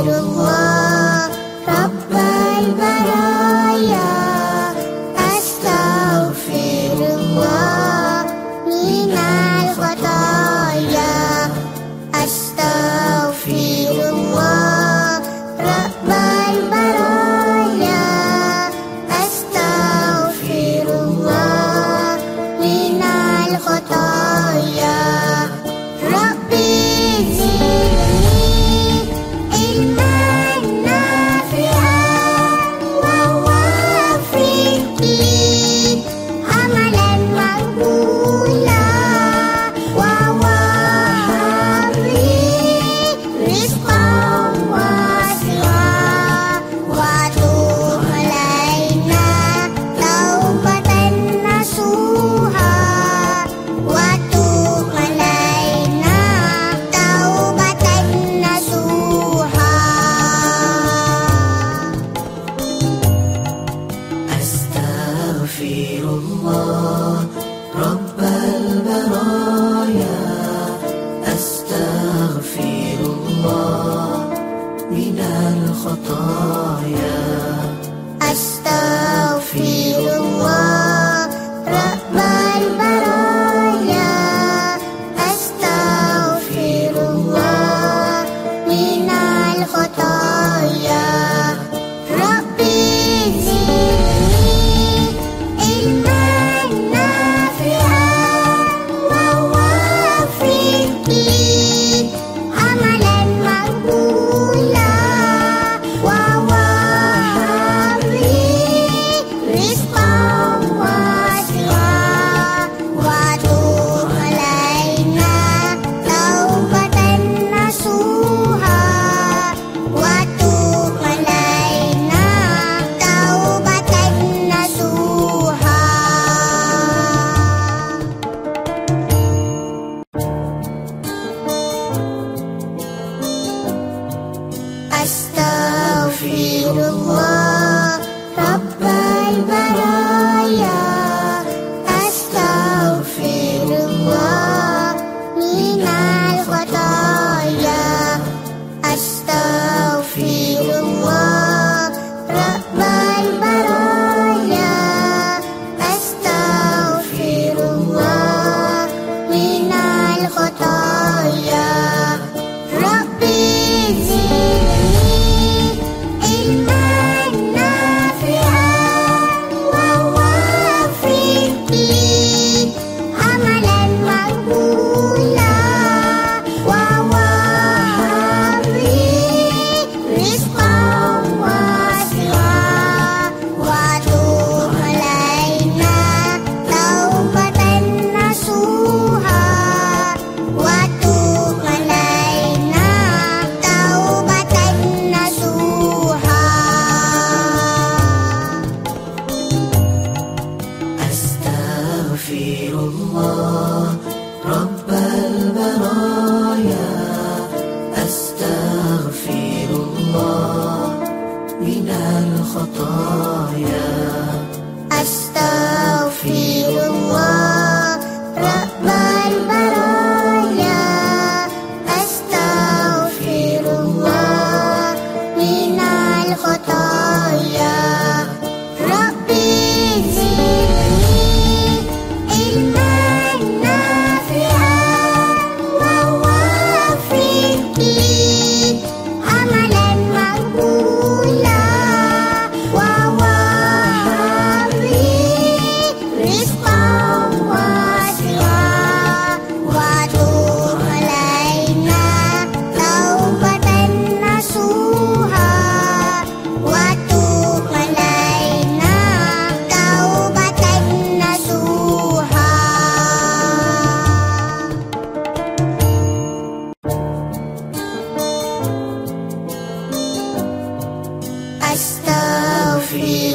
الله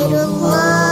الله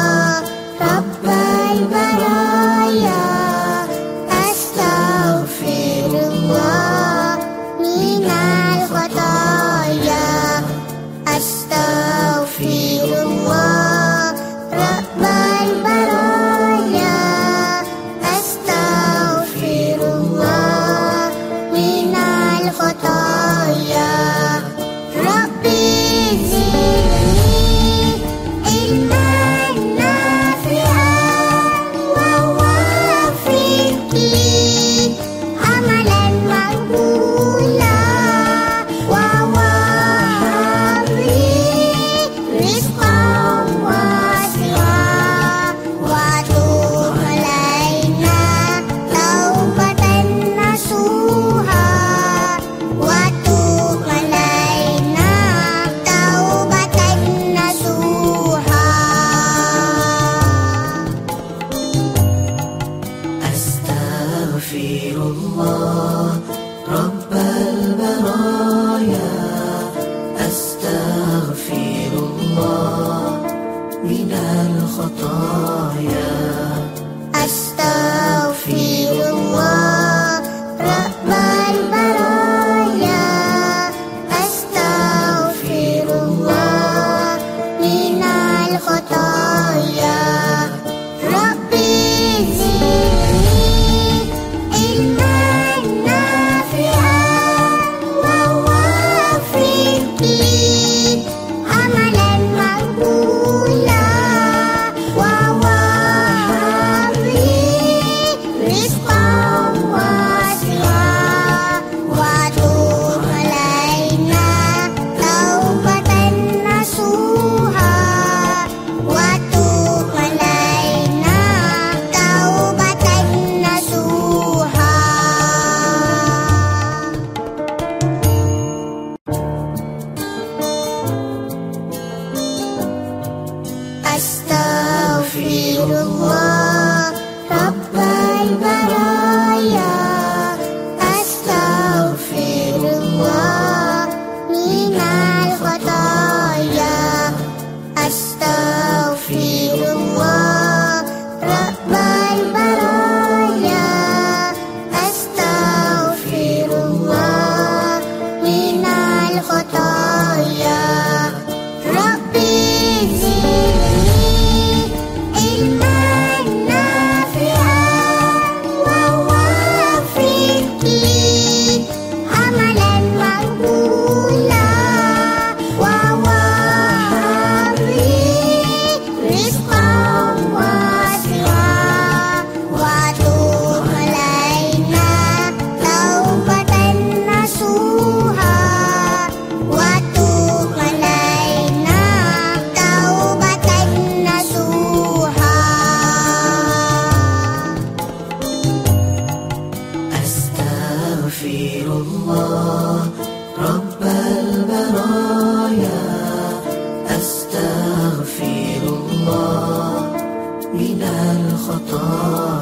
من الخطايا.